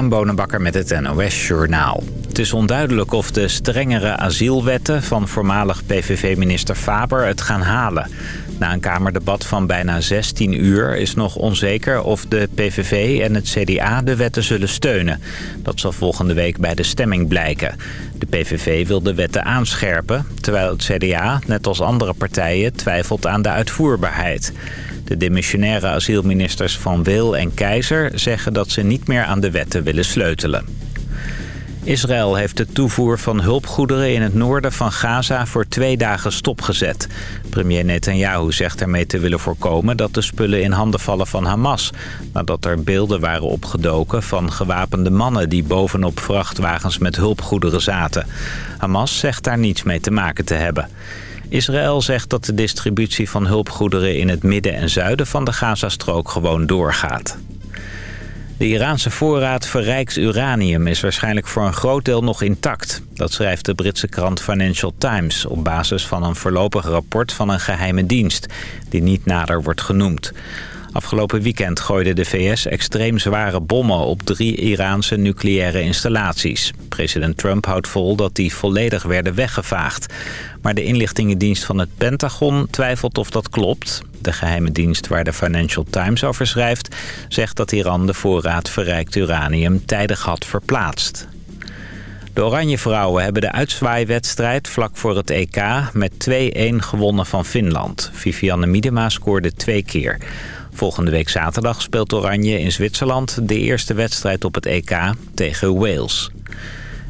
Christian Bonenbakker met het NOS Journaal. Het is onduidelijk of de strengere asielwetten van voormalig PVV-minister Faber het gaan halen. Na een Kamerdebat van bijna 16 uur is nog onzeker of de PVV en het CDA de wetten zullen steunen. Dat zal volgende week bij de stemming blijken. De PVV wil de wetten aanscherpen, terwijl het CDA, net als andere partijen, twijfelt aan de uitvoerbaarheid. De demissionaire asielministers Van Wil en Keizer zeggen dat ze niet meer aan de wetten willen sleutelen. Israël heeft de toevoer van hulpgoederen in het noorden van Gaza voor twee dagen stopgezet. Premier Netanyahu zegt ermee te willen voorkomen dat de spullen in handen vallen van Hamas. Nadat er beelden waren opgedoken van gewapende mannen die bovenop vrachtwagens met hulpgoederen zaten. Hamas zegt daar niets mee te maken te hebben. Israël zegt dat de distributie van hulpgoederen in het midden en zuiden van de Gazastrook gewoon doorgaat. De Iraanse voorraad verrijkt uranium is waarschijnlijk voor een groot deel nog intact. Dat schrijft de Britse krant Financial Times op basis van een voorlopig rapport van een geheime dienst... die niet nader wordt genoemd. Afgelopen weekend gooide de VS extreem zware bommen op drie Iraanse nucleaire installaties. President Trump houdt vol dat die volledig werden weggevaagd. Maar de inlichtingendienst van het Pentagon twijfelt of dat klopt. De geheime dienst waar de Financial Times over schrijft... zegt dat Iran de voorraad verrijkt uranium tijdig had verplaatst. De Oranje Vrouwen hebben de uitzwaaiwedstrijd vlak voor het EK... met 2-1 gewonnen van Finland. Vivianne Miedema scoorde twee keer. Volgende week zaterdag speelt Oranje in Zwitserland... de eerste wedstrijd op het EK tegen Wales.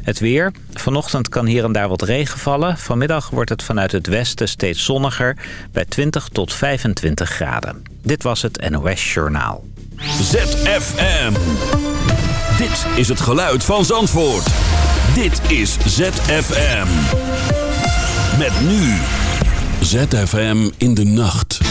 Het weer. Vanochtend kan hier en daar wat regen vallen. Vanmiddag wordt het vanuit het westen steeds zonniger... bij 20 tot 25 graden. Dit was het NOS Journaal. ZFM. Dit is het geluid van Zandvoort. Dit is ZFM. Met nu. ZFM in de nacht.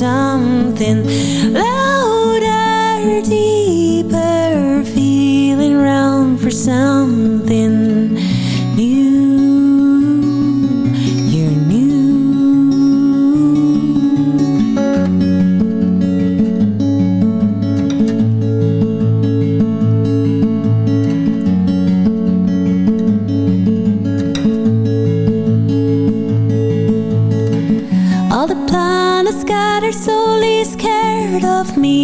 something louder, deeper, feeling round for something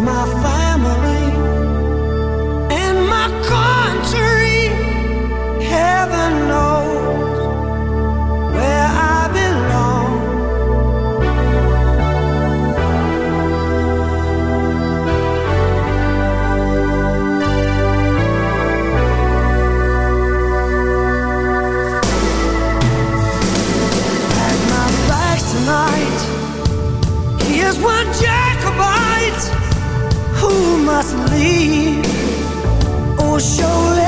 my fire. leave. Oh, show